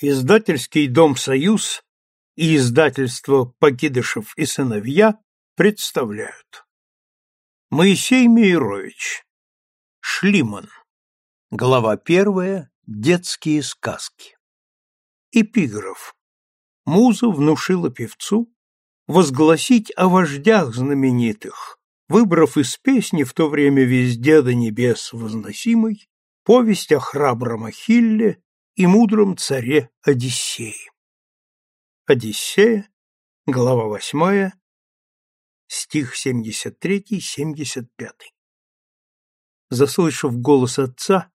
Издательский дом «Союз» и издательство «Покидышев и сыновья» представляют. Моисей Мейрович. Шлиман. Глава первая. Детские сказки. Эпиграф. Муза внушила певцу возгласить о вождях знаменитых, выбрав из песни в то время везде до небес возносимой повесть о храбром Ахилле и мудром царе Одиссее. Одиссея, глава 8, стих 73-75. Заслышав голос отца,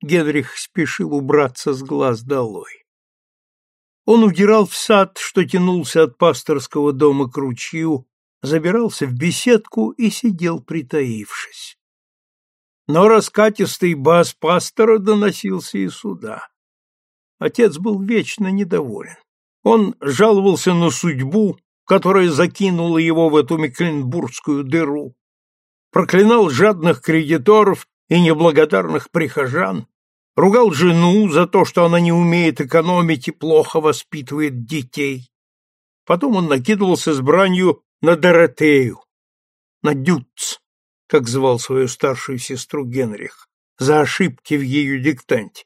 Генрих спешил убраться с глаз долой. Он удирал в сад, что тянулся от пасторского дома к ручью, забирался в беседку и сидел притаившись. Но раскатистый бас пастора доносился и сюда отец был вечно недоволен. Он жаловался на судьбу, которая закинула его в эту мекленбургскую дыру, проклинал жадных кредиторов и неблагодарных прихожан, ругал жену за то, что она не умеет экономить и плохо воспитывает детей. Потом он накидывался с бранью на Доротею, на Дюц, как звал свою старшую сестру Генрих, за ошибки в ее диктанте.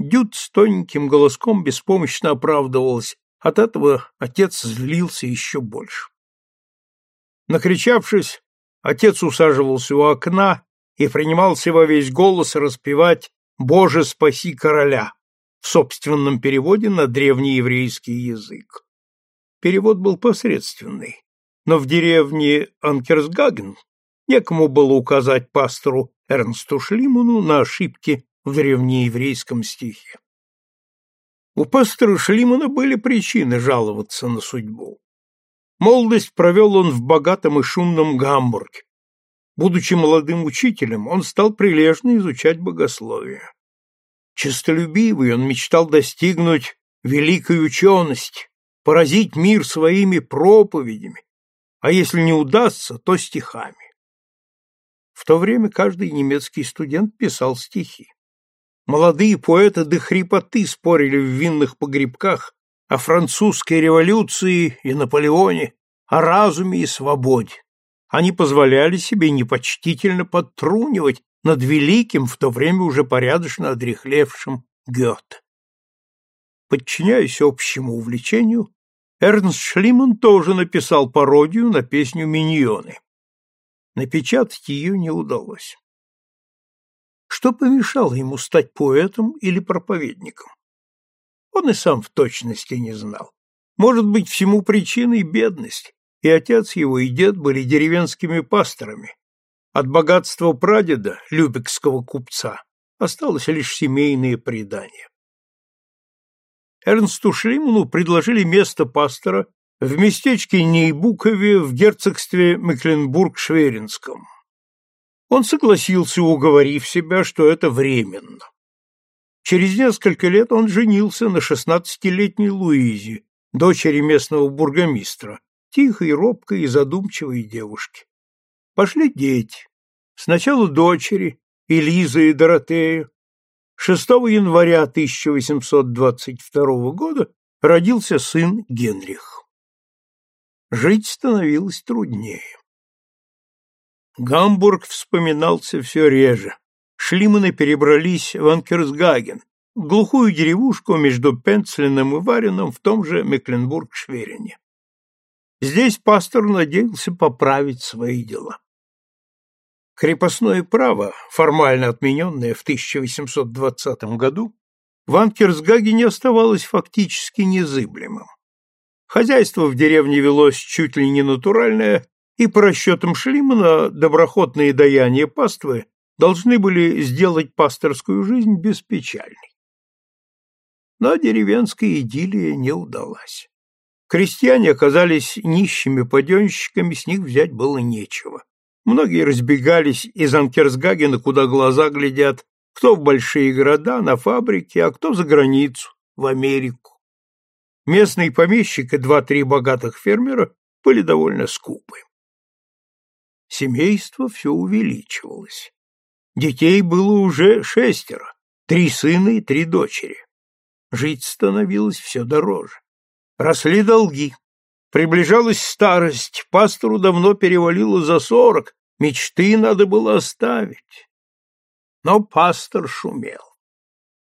Дюд с тоненьким голоском беспомощно оправдывалась. От этого отец злился еще больше. Накричавшись, отец усаживался у окна и принимался во весь голос распевать «Боже, спаси короля» в собственном переводе на древнееврейский язык. Перевод был посредственный, но в деревне Анкерсгаген некому было указать пастору Эрнсту Шлиману на ошибки в древнееврейском стихе. У пастора Шлимана были причины жаловаться на судьбу. Молодость провел он в богатом и шумном Гамбурге. Будучи молодым учителем, он стал прилежно изучать богословие. Честолюбивый он мечтал достигнуть великой учености, поразить мир своими проповедями, а если не удастся, то стихами. В то время каждый немецкий студент писал стихи. Молодые поэты до хрипоты спорили в винных погребках о французской революции и Наполеоне, о разуме и свободе. Они позволяли себе непочтительно подтрунивать над великим, в то время уже порядочно одрехлевшим Гёте. Подчиняясь общему увлечению, Эрнст Шлиман тоже написал пародию на песню «Миньоны». Напечатать ее не удалось что помешало ему стать поэтом или проповедником. Он и сам в точности не знал. Может быть, всему причиной бедность, и отец его и дед были деревенскими пасторами. От богатства прадеда, любекского купца, осталось лишь семейное предание. Эрнсту Шлиману предложили место пастора в местечке Нейбукове в герцогстве Мекленбург-Шверинском. Он согласился уговорив себя, что это временно. Через несколько лет он женился на шестнадцатилетней Луизе, дочери местного бургомистра, тихой, робкой и задумчивой девушки. Пошли дети. Сначала дочери, Элиза и Доротея. 6 января 1822 года родился сын Генрих. Жить становилось труднее. Гамбург вспоминался все реже. Шлиманы перебрались в Анкерсгаген, глухую деревушку между Пенцлином и Варином в том же Мекленбург-Шверине. Здесь пастор надеялся поправить свои дела. Крепостное право, формально отмененное в 1820 году, в Анкерсгагене оставалось фактически незыблемым. Хозяйство в деревне велось чуть ли не натуральное, и по расчетам Шлимана доброхотные даяния паствы должны были сделать пасторскую жизнь беспечальной. Но деревенская идиллия не удалась. Крестьяне оказались нищими паденщиками, с них взять было нечего. Многие разбегались из Анкерсгагена, куда глаза глядят, кто в большие города, на фабрики, а кто за границу, в Америку. Местные помещик и два-три богатых фермера были довольно скупы. Семейство все увеличивалось. Детей было уже шестеро, три сына и три дочери. Жить становилось все дороже. Росли долги. Приближалась старость, пастору давно перевалило за сорок, мечты надо было оставить. Но пастор шумел.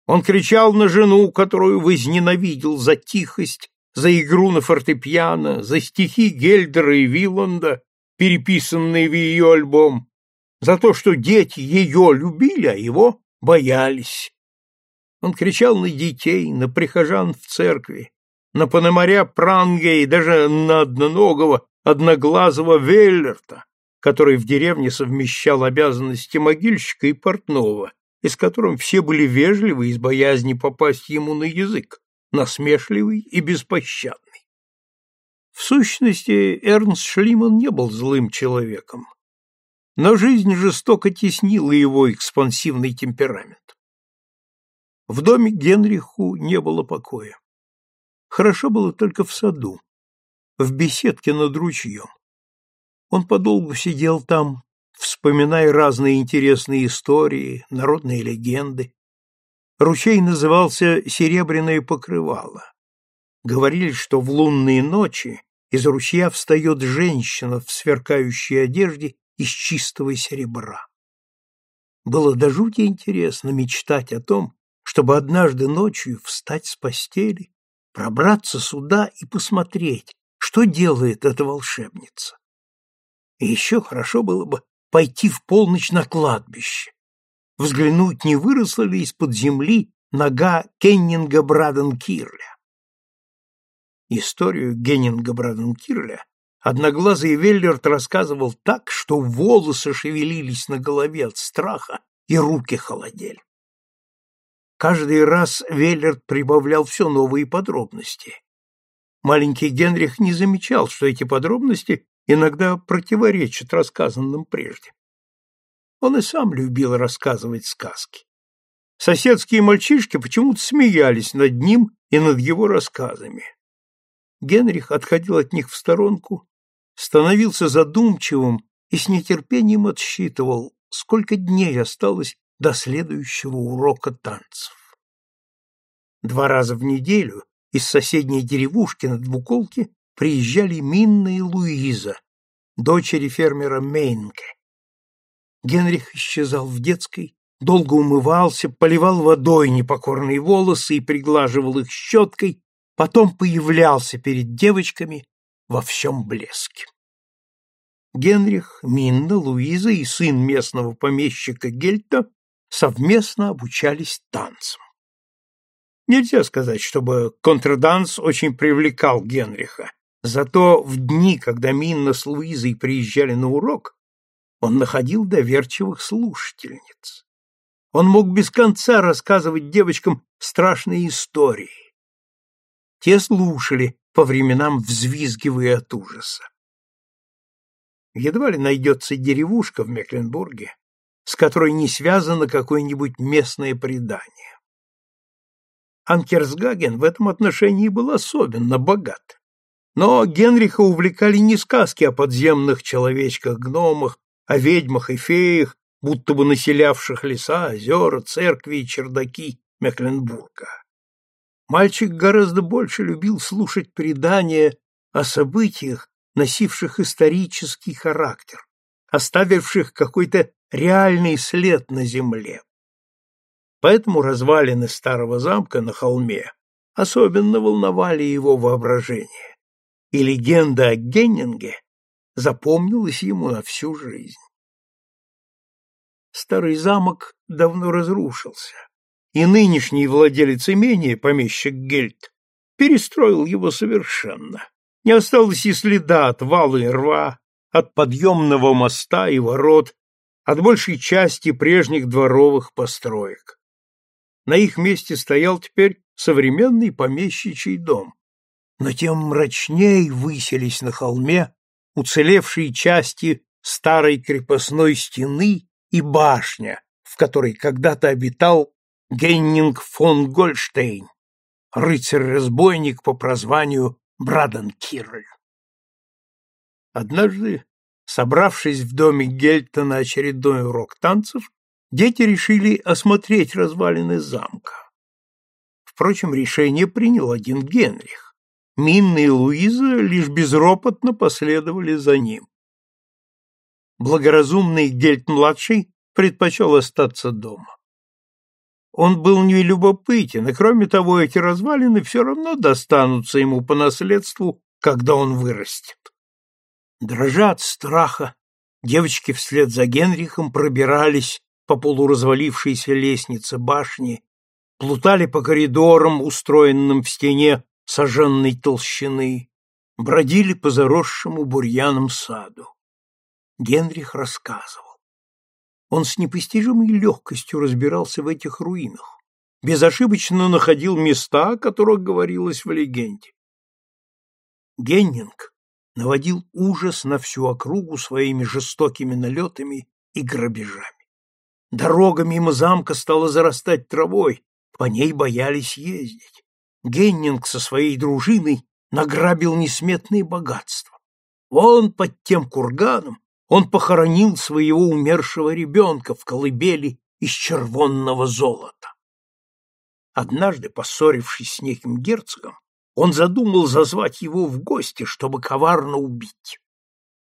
Он кричал на жену, которую возненавидел за тихость, за игру на фортепиано, за стихи Гельдера и Виланда, переписанный в ее альбом, за то, что дети ее любили, а его боялись. Он кричал на детей, на прихожан в церкви, на пономаря Пранге и даже на одноногого, одноглазого Веллерта, который в деревне совмещал обязанности могильщика и портного, и с которым все были вежливы из боязни попасть ему на язык, насмешливый и беспощадный. В сущности, Эрнст Шлиман не был злым человеком, но жизнь жестоко теснила его экспансивный темперамент. В доме Генриху не было покоя. Хорошо было только в саду, в беседке над ручьем. Он подолгу сидел там, вспоминая разные интересные истории, народные легенды. Ручей назывался «Серебряное покрывало». Говорили, что в лунные ночи из ручья встает женщина в сверкающей одежде из чистого серебра. Было до жути интересно мечтать о том, чтобы однажды ночью встать с постели, пробраться сюда и посмотреть, что делает эта волшебница. И еще хорошо было бы пойти в полночь на кладбище, взглянуть, не выросла ли из-под земли нога Кеннинга Браденкирля. Историю Геннинга Бранкирля одноглазый Веллерт рассказывал так, что волосы шевелились на голове от страха и руки холодели. Каждый раз Веллерт прибавлял все новые подробности. Маленький Генрих не замечал, что эти подробности иногда противоречат рассказанным прежде. Он и сам любил рассказывать сказки. Соседские мальчишки почему-то смеялись над ним и над его рассказами. Генрих отходил от них в сторонку, становился задумчивым и с нетерпением отсчитывал, сколько дней осталось до следующего урока танцев. Два раза в неделю из соседней деревушки на Двуколке приезжали Минна и Луиза, дочери фермера Мейнке. Генрих исчезал в детской, долго умывался, поливал водой непокорные волосы и приглаживал их щеткой, потом появлялся перед девочками во всем блеске. Генрих, Минна, Луиза и сын местного помещика Гельта совместно обучались танцам. Нельзя сказать, чтобы контраданс очень привлекал Генриха. Зато в дни, когда Минна с Луизой приезжали на урок, он находил доверчивых слушательниц. Он мог без конца рассказывать девочкам страшные истории, те слушали, по временам взвизгивая от ужаса. Едва ли найдется деревушка в Мекленбурге, с которой не связано какое-нибудь местное предание. Анкерсгаген в этом отношении был особенно богат. Но Генриха увлекали не сказки о подземных человечках-гномах, о ведьмах и феях, будто бы населявших леса, озера, церкви и чердаки Мекленбурга. Мальчик гораздо больше любил слушать предания о событиях, носивших исторический характер, оставивших какой-то реальный след на земле. Поэтому развалины старого замка на холме особенно волновали его воображение, и легенда о Геннинге запомнилась ему на всю жизнь. Старый замок давно разрушился, и нынешний владелец имения, помещик Гельт, перестроил его совершенно. Не осталось и следа от вала и рва, от подъемного моста и ворот, от большей части прежних дворовых построек. На их месте стоял теперь современный помещичий дом. Но тем мрачней выселись на холме уцелевшие части старой крепостной стены и башня, в которой когда-то обитал Геннинг фон Гольштейн, рыцарь-разбойник по прозванию Браден Кирль. Однажды, собравшись в доме Гельта на очередной урок танцев, дети решили осмотреть развалины замка. Впрочем, решение принял один Генрих. Минна и Луиза лишь безропотно последовали за ним. Благоразумный Гельт-младший предпочел остаться дома. Он был не любопытен, и кроме того, эти развалины все равно достанутся ему по наследству, когда он вырастет. Дрожа от страха, девочки вслед за Генрихом пробирались по полуразвалившейся лестнице башни, плутали по коридорам, устроенным в стене сожженной толщины, бродили по заросшему бурьяном саду. Генрих рассказывал. Он с непостижимой легкостью разбирался в этих руинах, безошибочно находил места, о которых говорилось в легенде. Геннинг наводил ужас на всю округу своими жестокими налетами и грабежами. Дорога мимо замка стала зарастать травой, по ней боялись ездить. Геннинг со своей дружиной награбил несметные богатства. Вон под тем курганом он похоронил своего умершего ребенка в колыбели из червонного золота. Однажды, поссорившись с неким герцогом, он задумал зазвать его в гости, чтобы коварно убить.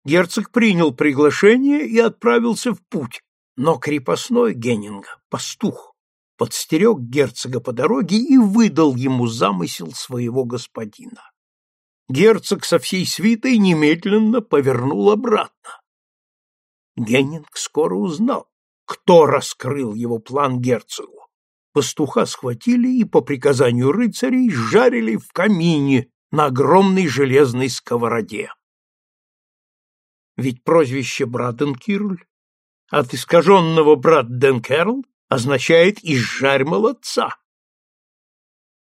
Герцог принял приглашение и отправился в путь, но крепостной Геннинга, пастух, подстерег герцога по дороге и выдал ему замысел своего господина. Герцог со всей свитой немедленно повернул обратно. Геннинг скоро узнал, кто раскрыл его план Герцогу. Пастуха схватили и по приказанию рыцарей жарили в камине на огромной железной сковороде. Ведь прозвище Братенкирль от искаженного брат Денкерл означает «изжарь молодца».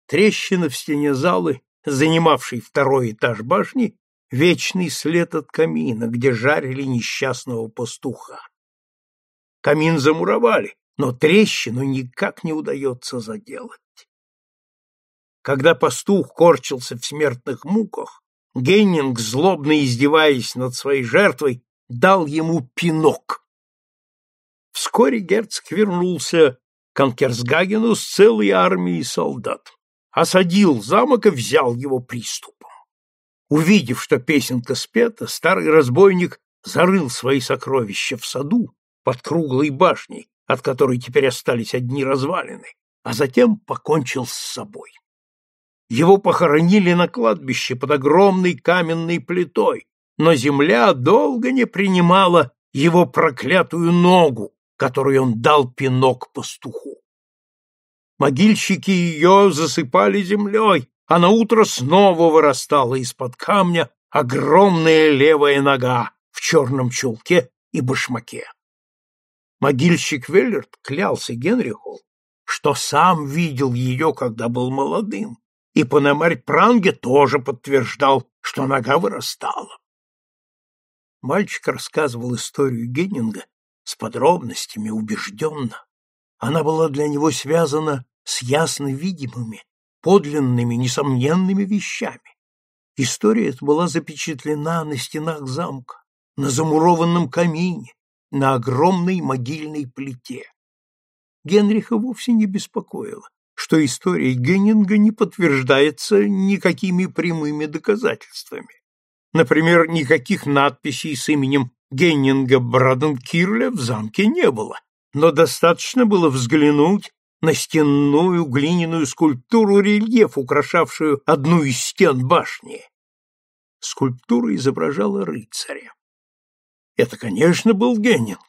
Трещина в стене залы, занимавшей второй этаж башни, вечный след от камина, где жарили несчастного пастуха. Камин замуровали, но трещину никак не удается заделать. Когда пастух корчился в смертных муках, Геннинг, злобно издеваясь над своей жертвой, дал ему пинок. Вскоре герцог вернулся к Анкерсгагену с целой армией солдат. Осадил замок и взял его приступ. Увидев, что песенка спета, старый разбойник зарыл свои сокровища в саду под круглой башней, от которой теперь остались одни развалины, а затем покончил с собой. Его похоронили на кладбище под огромной каменной плитой, но земля долго не принимала его проклятую ногу, которой он дал пинок пастуху. Могильщики ее засыпали землей, а наутро снова вырастала из-под камня огромная левая нога в черном чулке и башмаке. Могильщик Веллерт клялся Генриху, что сам видел ее, когда был молодым, и Пономарь Пранге тоже подтверждал, что нога вырастала. Мальчик рассказывал историю Геннинга с подробностями, убежденно. Она была для него связана с ясно видимыми, подлинными, несомненными вещами. История эта была запечатлена на стенах замка, на замурованном камине, на огромной могильной плите. Генриха вовсе не беспокоило, что история Геннинга не подтверждается никакими прямыми доказательствами. Например, никаких надписей с именем Геннинга Браденкирля в замке не было, но достаточно было взглянуть на стенную глиняную скульптуру рельеф, украшавшую одну из стен башни. Скульптура изображала рыцаря. Это, конечно, был Геннинг.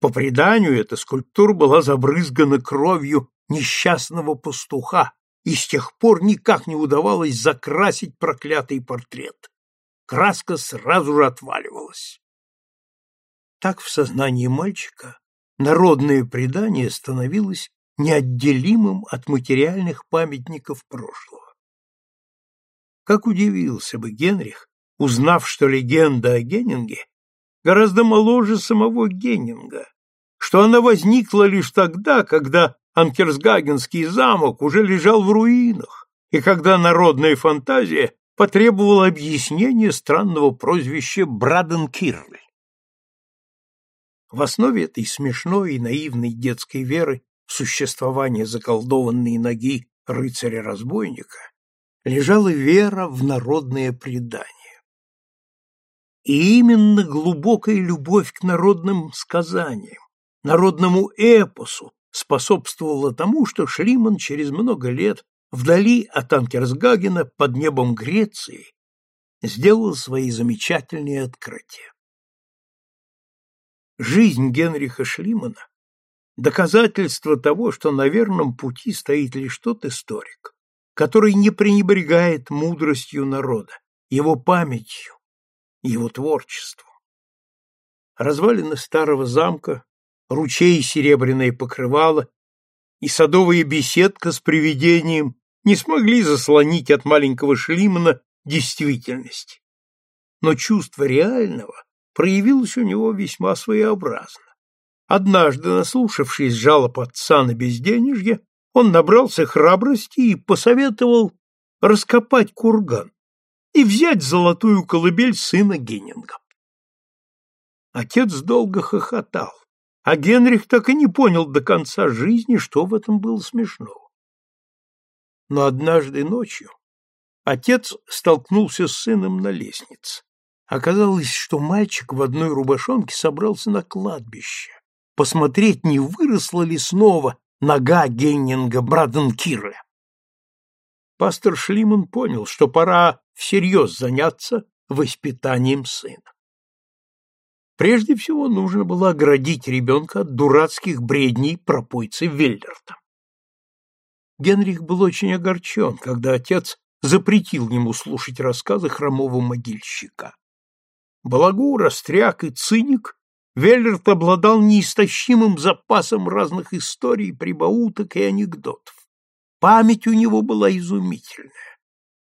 По преданию, эта скульптура была забрызгана кровью несчастного пастуха, и с тех пор никак не удавалось закрасить проклятый портрет. Краска сразу же отваливалась. Так в сознании мальчика народное предание становилось неотделимым от материальных памятников прошлого. Как удивился бы Генрих, узнав, что легенда о Геннинге гораздо моложе самого Геннинга, что она возникла лишь тогда, когда Анкерсгагенский замок уже лежал в руинах, и когда народная фантазия потребовала объяснения странного прозвища Браденкирль. В основе этой смешной и наивной детской веры существования заколдованной ноги рыцаря-разбойника лежала вера в народное предание. И именно глубокая любовь к народным сказаниям, народному эпосу способствовала тому, что Шлиман через много лет вдали от Анкерсгагена под небом Греции сделал свои замечательные открытия. Жизнь Генриха Шлимана Доказательство того, что на верном пути стоит лишь тот историк, который не пренебрегает мудростью народа, его памятью, его творчеством. Развалины старого замка, ручей серебряное покрывало и садовая беседка с привидением не смогли заслонить от маленького Шлимана действительность. Но чувство реального проявилось у него весьма своеобразно. Однажды, наслушавшись жалоб отца на безденежье, он набрался храбрости и посоветовал раскопать курган и взять золотую колыбель сына Геннинга. Отец долго хохотал, а Генрих так и не понял до конца жизни, что в этом было смешного. Но однажды ночью отец столкнулся с сыном на лестнице. Оказалось, что мальчик в одной рубашонке собрался на кладбище посмотреть, не выросла ли снова нога Геннинга Браденкира. Пастор Шлиман понял, что пора всерьез заняться воспитанием сына. Прежде всего нужно было оградить ребенка от дурацких бредней пропойцы Веллерта. Генрих был очень огорчен, когда отец запретил ему слушать рассказы хромого могильщика. Балагур, остряк и циник Веллерт обладал неистощимым запасом разных историй, прибауток и анекдотов. Память у него была изумительная.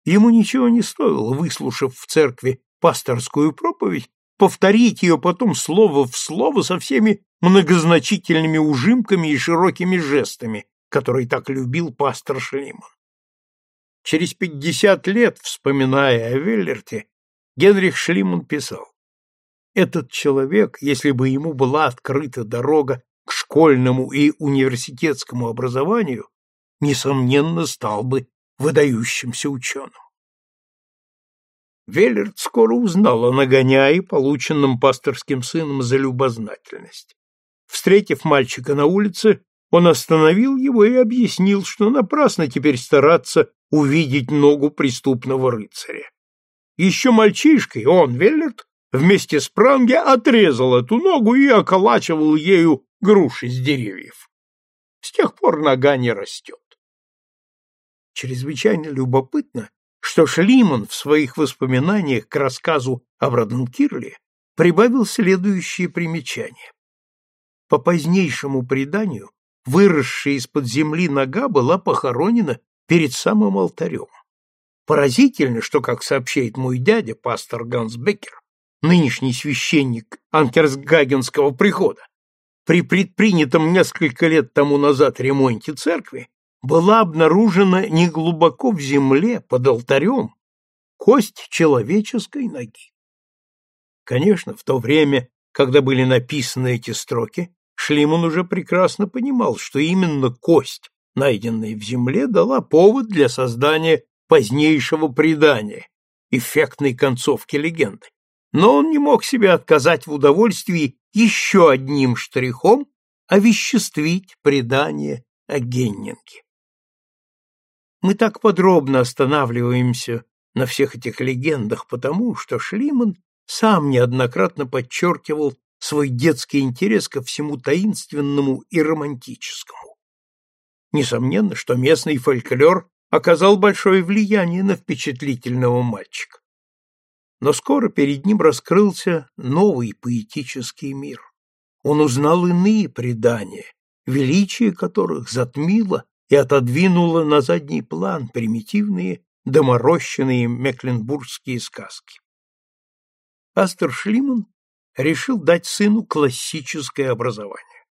Ему ничего не стоило, выслушав в церкви пасторскую проповедь, повторить ее потом слово в слово со всеми многозначительными ужимками и широкими жестами, которые так любил пастор Шлиман. Через пятьдесят лет, вспоминая о Веллерте, Генрих Шлиман писал этот человек, если бы ему была открыта дорога к школьному и университетскому образованию, несомненно, стал бы выдающимся ученым. Веллерт скоро узнал о нагоняе, полученном пасторским сыном за любознательность. Встретив мальчика на улице, он остановил его и объяснил, что напрасно теперь стараться увидеть ногу преступного рыцаря. Еще мальчишкой он, Веллерт, вместе с пранги отрезал эту ногу и околачивал ею груши с деревьев. С тех пор нога не растет. Чрезвычайно любопытно, что Шлиман в своих воспоминаниях к рассказу о родном Кирле прибавил следующее примечание. По позднейшему преданию, выросшая из-под земли нога была похоронена перед самым алтарем. Поразительно, что, как сообщает мой дядя, пастор Ганс Беккер, нынешний священник Анкерсгагенского прихода, при предпринятом несколько лет тому назад ремонте церкви, была обнаружена неглубоко в земле под алтарем кость человеческой ноги. Конечно, в то время, когда были написаны эти строки, Шлиман уже прекрасно понимал, что именно кость, найденная в земле, дала повод для создания позднейшего предания, эффектной концовки легенды но он не мог себе отказать в удовольствии еще одним штрихом овеществить предание о Геннинге. Мы так подробно останавливаемся на всех этих легендах потому, что Шлиман сам неоднократно подчеркивал свой детский интерес ко всему таинственному и романтическому. Несомненно, что местный фольклор оказал большое влияние на впечатлительного мальчика. Но скоро перед ним раскрылся новый поэтический мир. Он узнал иные предания, величие которых затмило и отодвинуло на задний план примитивные доморощенные мекленбургские сказки. Астер Шлиман решил дать сыну классическое образование.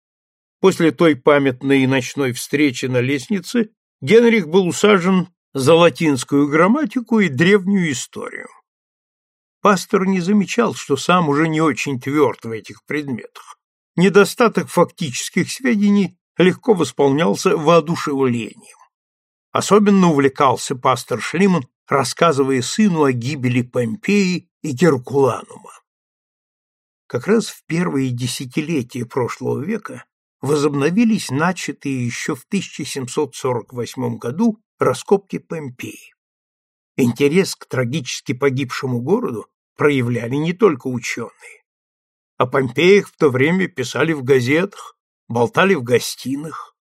После той памятной ночной встречи на лестнице Генрих был усажен за латинскую грамматику и древнюю историю. Пастор не замечал, что сам уже не очень тверд в этих предметах. Недостаток фактических сведений легко восполнялся воодушевлением. Особенно увлекался пастор Шлиман, рассказывая сыну о гибели Помпеи и Геркуланума. Как раз в первые десятилетия прошлого века возобновились начатые еще в 1748 году раскопки Помпеи. Интерес к трагически погибшему городу проявляли не только ученые. О Помпеях в то время писали в газетах, болтали в гостиных.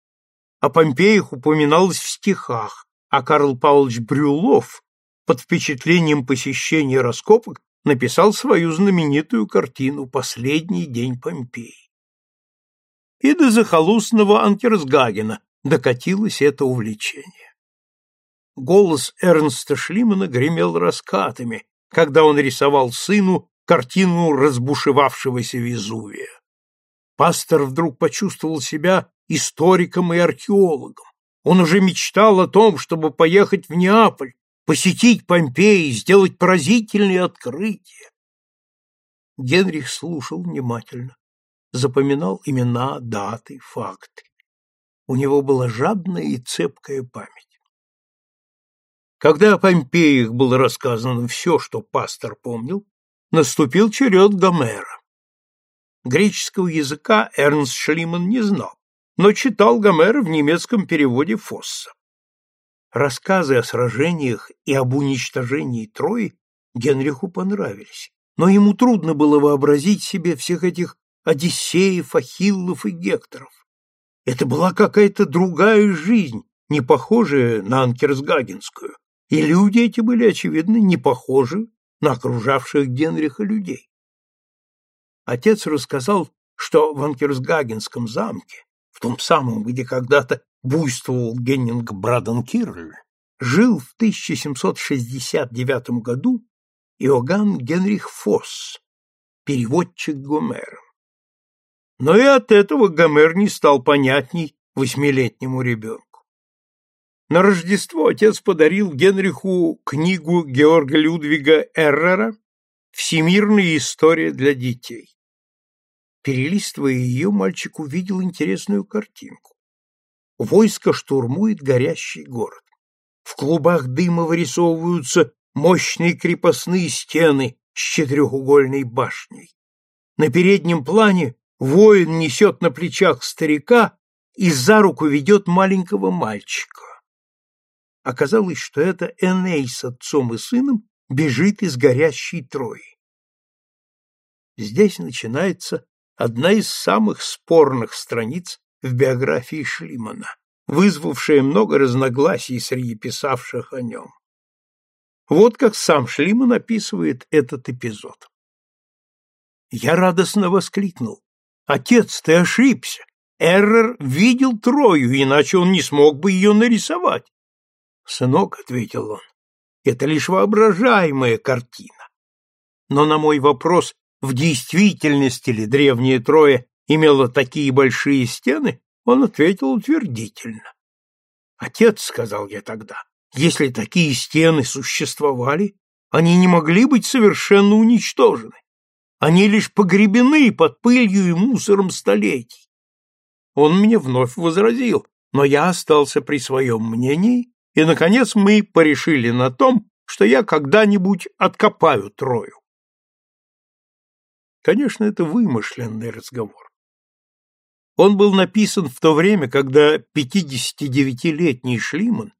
О Помпеях упоминалось в стихах, а Карл Павлович Брюлов под впечатлением посещения раскопок написал свою знаменитую картину «Последний день Помпей». И до захолустного Анкерсгагена докатилось это увлечение голос Эрнста Шлимана гремел раскатами, когда он рисовал сыну картину разбушевавшегося Везувия. Пастор вдруг почувствовал себя историком и археологом. Он уже мечтал о том, чтобы поехать в Неаполь, посетить Помпеи, сделать поразительные открытия. Генрих слушал внимательно, запоминал имена, даты, факты. У него была жадная и цепкая память. Когда Помпей их было рассказано все, что пастор помнил, наступил черед Гомера. Греческого языка Эрнст Шлиман не знал, но читал Гомера в немецком переводе Фосса. Рассказы о сражениях и об уничтожении Трои Генриху понравились, но ему трудно было вообразить себе всех этих Одиссеев, Ахиллов и Гекторов. Это была какая-то другая жизнь, не похожая на Анкерсгагенскую, и люди эти были, очевидно, не похожи на окружавших Генриха людей. Отец рассказал, что в Анкерсгагенском замке, в том самом, где когда-то буйствовал Геннинг Браденкирль, жил в 1769 году Иоганн Генрих Фосс, переводчик Гомера. Но и от этого Гомер не стал понятней восьмилетнему ребенку. На Рождество отец подарил Генриху книгу Георга Людвига Эррера «Всемирная история для детей». Перелистывая ее, мальчик увидел интересную картинку. Войско штурмует горящий город. В клубах дыма вырисовываются мощные крепостные стены с четырехугольной башней. На переднем плане воин несет на плечах старика и за руку ведет маленького мальчика. Оказалось, что это Эней с отцом и сыном бежит из горящей Трои. Здесь начинается одна из самых спорных страниц в биографии Шлимана, вызвавшая много разногласий среди писавших о нем. Вот как сам Шлиман описывает этот эпизод. Я радостно воскликнул. «Отец, ты ошибся! Эррор видел Трою, иначе он не смог бы ее нарисовать. Сынок, — ответил он, — это лишь воображаемая картина. Но на мой вопрос, в действительности ли древние трое имела такие большие стены, он ответил утвердительно. «Отец», — сказал я тогда, — «если такие стены существовали, они не могли быть совершенно уничтожены. Они лишь погребены под пылью и мусором столетий». Он мне вновь возразил, но я остался при своем мнении и, наконец, мы порешили на том, что я когда-нибудь откопаю Трою. Конечно, это вымышленный разговор. Он был написан в то время, когда 59-летний Шлиман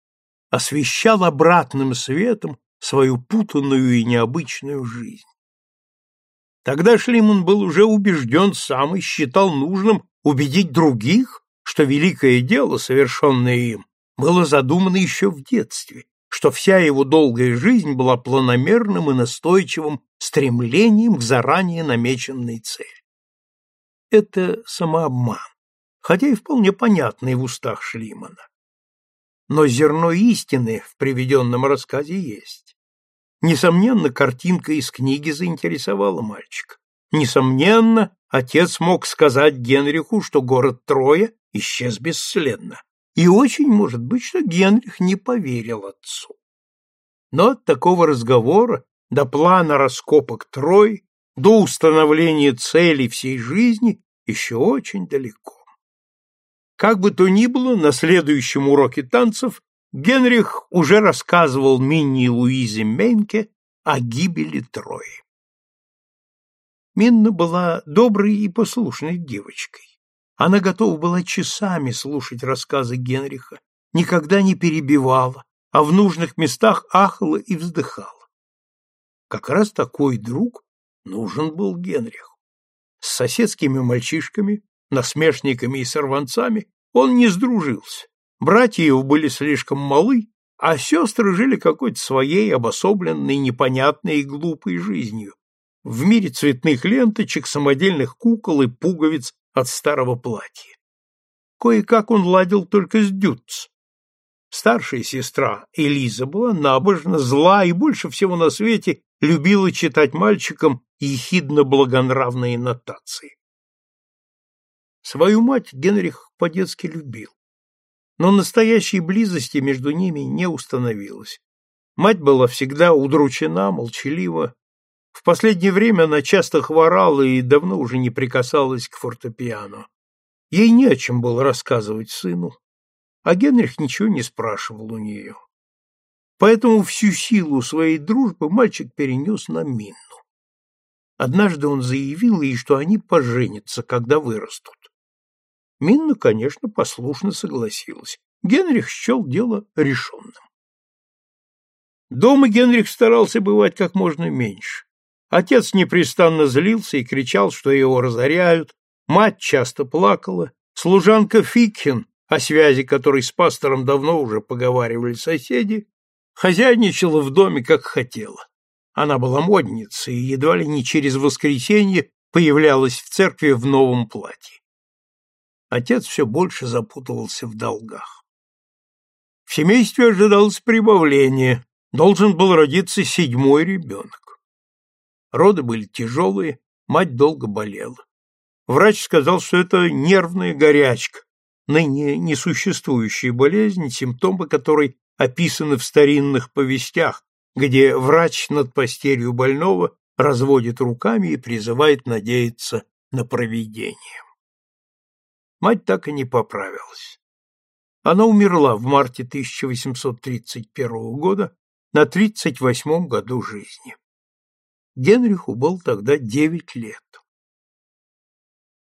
освещал обратным светом свою путанную и необычную жизнь. Тогда Шлиман был уже убежден сам и считал нужным убедить других, что великое дело, совершенное им, было задумано еще в детстве, что вся его долгая жизнь была планомерным и настойчивым стремлением к заранее намеченной цели. Это самообман, хотя и вполне понятный в устах Шлимана. Но зерно истины в приведенном рассказе есть. Несомненно, картинка из книги заинтересовала мальчика. Несомненно, отец мог сказать Генриху, что город Троя исчез бесследно. И очень, может быть, что Генрих не поверил отцу. Но от такого разговора до плана раскопок Трой, до установления цели всей жизни еще очень далеко. Как бы то ни было, на следующем уроке танцев Генрих уже рассказывал Минни и Луизе Мейнке о гибели Трои. Минна была доброй и послушной девочкой. Она готова была часами слушать рассказы Генриха, никогда не перебивала, а в нужных местах ахала и вздыхала. Как раз такой друг нужен был Генриху. С соседскими мальчишками, насмешниками и сорванцами он не сдружился. Братья его были слишком малы, а сестры жили какой-то своей обособленной, непонятной и глупой жизнью, в мире цветных ленточек, самодельных кукол и пуговиц от старого платья. Кое-как он ладил только с Дюц. Старшая сестра Элиза была набожна, зла и больше всего на свете любила читать мальчикам ехидно-благонравные нотации. Свою мать Генрих по-детски любил, но настоящей близости между ними не установилось. Мать была всегда удручена, молчалива, в последнее время она часто хворала и давно уже не прикасалась к фортепиано. Ей не о чем было рассказывать сыну, а Генрих ничего не спрашивал у нее. Поэтому всю силу своей дружбы мальчик перенес на Минну. Однажды он заявил ей, что они поженятся, когда вырастут. Минна, конечно, послушно согласилась. Генрих счел дело решенным. Дома Генрих старался бывать как можно меньше. Отец непрестанно злился и кричал, что его разоряют, мать часто плакала, служанка Фикхин, о связи которой с пастором давно уже поговаривали соседи, хозяйничала в доме, как хотела. Она была модницей и едва ли не через воскресенье появлялась в церкви в новом платье. Отец все больше запутывался в долгах. В семействе ожидалось прибавление, должен был родиться седьмой ребенок. Роды были тяжелые, мать долго болела. Врач сказал, что это нервная горячка, ныне несуществующая болезнь, симптомы которой описаны в старинных повестях, где врач над постелью больного разводит руками и призывает надеяться на провидение. Мать так и не поправилась. Она умерла в марте 1831 года на 38-м году жизни. Генриху был тогда девять лет.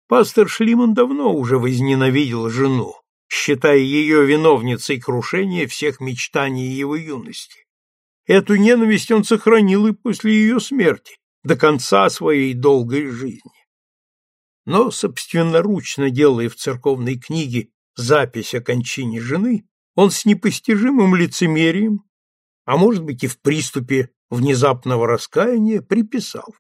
Пастор Шлиман давно уже возненавидел жену, считая ее виновницей крушения всех мечтаний его юности. Эту ненависть он сохранил и после ее смерти, до конца своей долгой жизни. Но, собственноручно делая в церковной книге запись о кончине жены, он с непостижимым лицемерием, а может быть и в приступе внезапного раскаяния приписал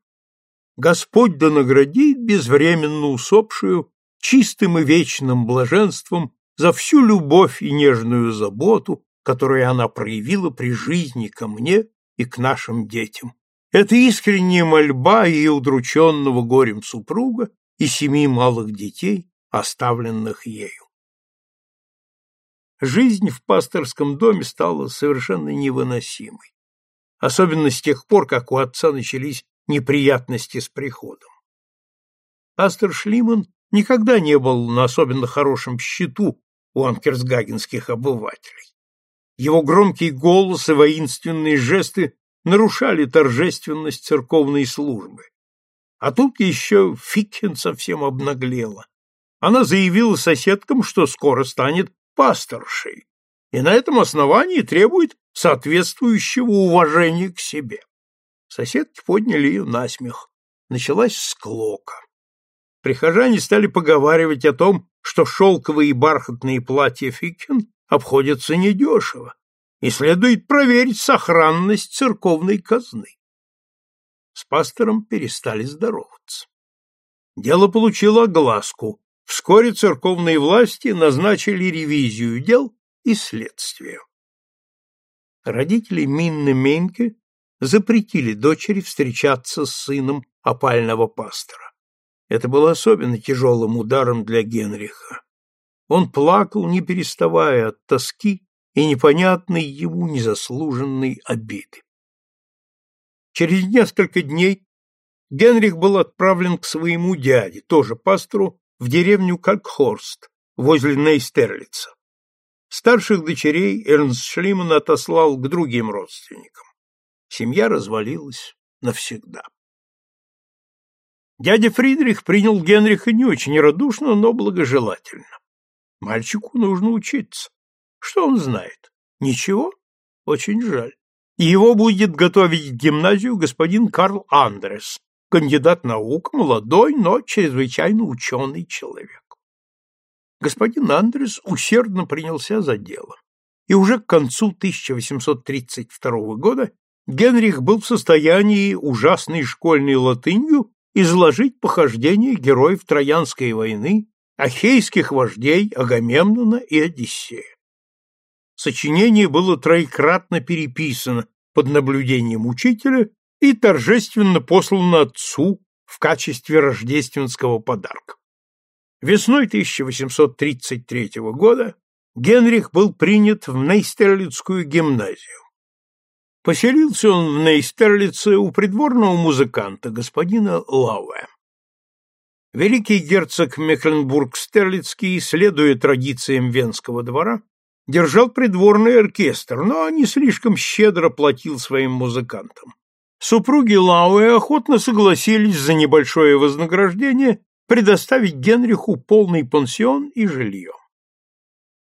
«Господь да наградит безвременно усопшую чистым и вечным блаженством за всю любовь и нежную заботу, которую она проявила при жизни ко мне и к нашим детям». Это искренняя мольба ее удрученного горем супруга и семи малых детей, оставленных ею. Жизнь в пасторском доме стала совершенно невыносимой особенно с тех пор, как у отца начались неприятности с приходом. Пастор Шлиман никогда не был на особенно хорошем счету у анкерсгагенских обывателей. Его громкий голос и воинственные жесты нарушали торжественность церковной службы. А тут еще Фикхен совсем обнаглела. Она заявила соседкам, что скоро станет пасторшей, и на этом основании требует соответствующего уважения к себе. Соседки подняли ее на смех. Началась склока. Прихожане стали поговаривать о том, что шелковые и бархатные платья Фикин обходятся недешево, и следует проверить сохранность церковной казны. С пастором перестали здороваться. Дело получило огласку. Вскоре церковные власти назначили ревизию дел и следствию. Родители Минны Меньке запретили дочери встречаться с сыном опального пастора. Это было особенно тяжелым ударом для Генриха. Он плакал, не переставая от тоски и непонятной ему незаслуженной обиды. Через несколько дней Генрих был отправлен к своему дяде, тоже пастору, в деревню Калькхорст, возле Нейстерлица. Старших дочерей Эрнст Шлиман отослал к другим родственникам. Семья развалилась навсегда. Дядя Фридрих принял Генриха не очень радушно, но благожелательно. Мальчику нужно учиться. Что он знает? Ничего? Очень жаль. Его будет готовить к гимназию господин Карл Андрес, кандидат наук, молодой, но чрезвычайно ученый человек господин Андрес усердно принялся за дело. И уже к концу 1832 года Генрих был в состоянии ужасной школьной латынью изложить похождения героев Троянской войны, ахейских вождей Агамемнона и Одиссея. Сочинение было троекратно переписано под наблюдением учителя и торжественно послано отцу в качестве рождественского подарка. Весной 1833 года Генрих был принят в Нейстерлицкую гимназию. Поселился он в Нейстерлице у придворного музыканта, господина Лауэ. Великий герцог Мекленбург-Стерлицкий, следуя традициям Венского двора, держал придворный оркестр, но не слишком щедро платил своим музыкантам. Супруги Лауэ охотно согласились за небольшое вознаграждение предоставить Генриху полный пансион и жилье.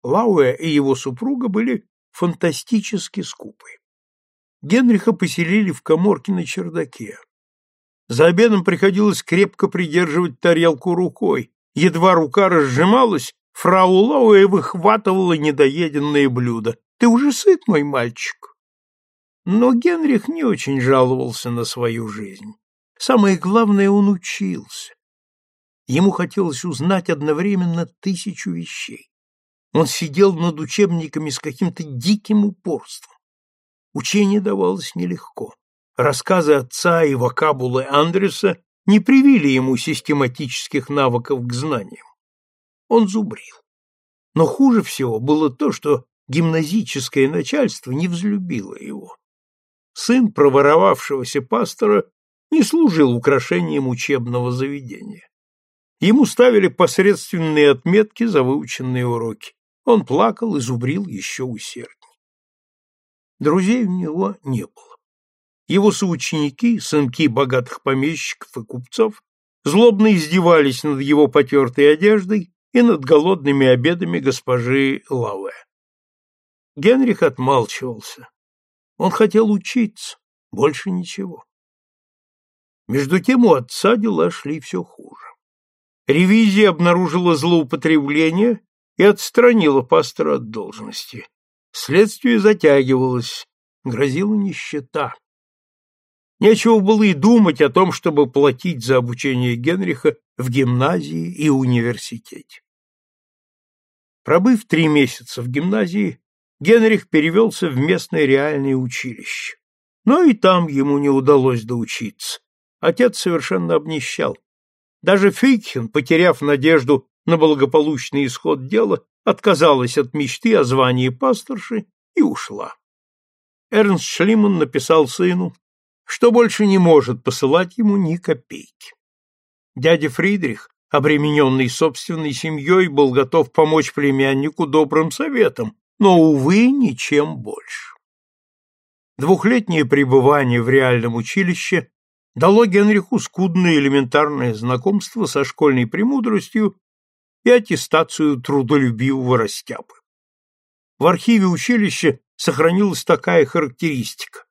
Лауэ и его супруга были фантастически скупы. Генриха поселили в коморке на чердаке. За обедом приходилось крепко придерживать тарелку рукой. Едва рука разжималась, фрау Лауэ выхватывала недоеденное блюдо. «Ты уже сыт, мой мальчик?» Но Генрих не очень жаловался на свою жизнь. Самое главное, он учился. Ему хотелось узнать одновременно тысячу вещей. Он сидел над учебниками с каким-то диким упорством. Учение давалось нелегко. Рассказы отца и вокабулы Андреса не привили ему систематических навыков к знаниям. Он зубрил. Но хуже всего было то, что гимназическое начальство не взлюбило его. Сын проворовавшегося пастора не служил украшением учебного заведения. Ему ставили посредственные отметки за выученные уроки. Он плакал и зубрил еще усерднее. Друзей у него не было. Его соученики, сынки богатых помещиков и купцов, злобно издевались над его потертой одеждой и над голодными обедами госпожи Лауэ. Генрих отмалчивался. Он хотел учиться, больше ничего. Между тем у отца дела шли все хуже. Ревизия обнаружила злоупотребление и отстранила пастора от должности. Следствие затягивалось, грозила нищета. Нечего было и думать о том, чтобы платить за обучение Генриха в гимназии и университете. Пробыв три месяца в гимназии, Генрих перевелся в местное реальное училище. Но и там ему не удалось доучиться. Отец совершенно обнищал. Даже Фейкхен, потеряв надежду на благополучный исход дела, отказалась от мечты о звании пасторши и ушла. Эрнст Шлиман написал сыну, что больше не может посылать ему ни копейки. Дядя Фридрих, обремененный собственной семьей, был готов помочь племяннику добрым советом, но, увы, ничем больше. Двухлетнее пребывание в реальном училище дало Генриху скудное элементарное знакомство со школьной премудростью и аттестацию трудолюбивого растяпы. В архиве училища сохранилась такая характеристика.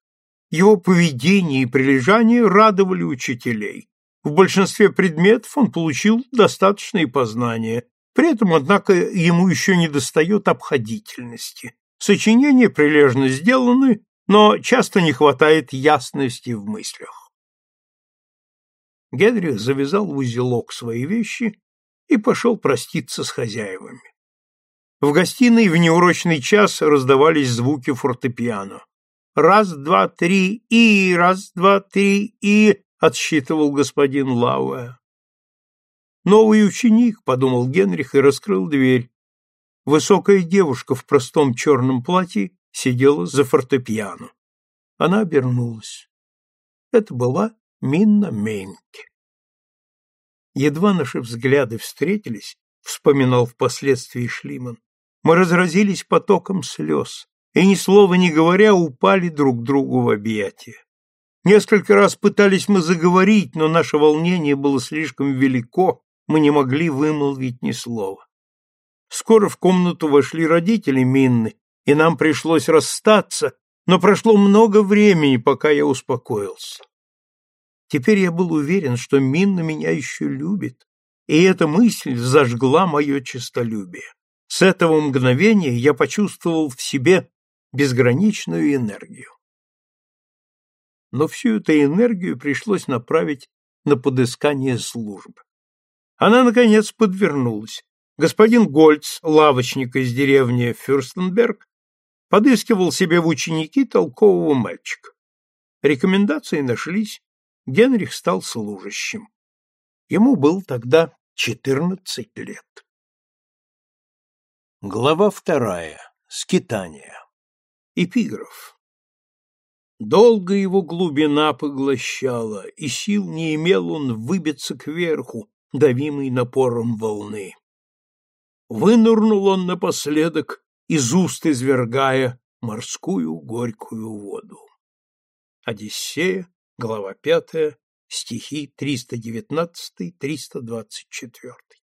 Его поведение и прилежание радовали учителей. В большинстве предметов он получил достаточные познания, при этом, однако, ему еще недостает обходительности. Сочинения прилежно сделаны, но часто не хватает ясности в мыслях. Генрих завязал в узелок свои вещи и пошел проститься с хозяевами. В гостиной в неурочный час раздавались звуки фортепиано. «Раз, два, три, и... Раз, два, три, и...» — отсчитывал господин Лауэ. «Новый ученик», — подумал Генрих и раскрыл дверь. Высокая девушка в простом черном платье сидела за фортепиано. Она обернулась. Это была Минна Меньке. Едва наши взгляды встретились, вспоминал впоследствии Шлиман, мы разразились потоком слез и, ни слова не говоря, упали друг другу в объятия. Несколько раз пытались мы заговорить, но наше волнение было слишком велико, мы не могли вымолвить ни слова. Скоро в комнату вошли родители Минны, и нам пришлось расстаться, но прошло много времени, пока я успокоился. Теперь я был уверен, что Минна меня еще любит, и эта мысль зажгла мое честолюбие. С этого мгновения я почувствовал в себе безграничную энергию. Но всю эту энергию пришлось направить на подыскание служб. Она, наконец, подвернулась. Господин Гольц, лавочник из деревни Фюрстенберг, подыскивал себе в ученики толкового мальчика. Рекомендации нашлись, Генрих стал служащим. Ему был тогда четырнадцать лет. Глава вторая. Скитание. Эпиграф. Долго его глубина поглощала, и сил не имел он выбиться кверху, давимый напором волны. Вынырнул он напоследок, из уст извергая морскую горькую воду. Одиссея, Глава пятая, стихи триста девятнадцатый, триста двадцать четвертый.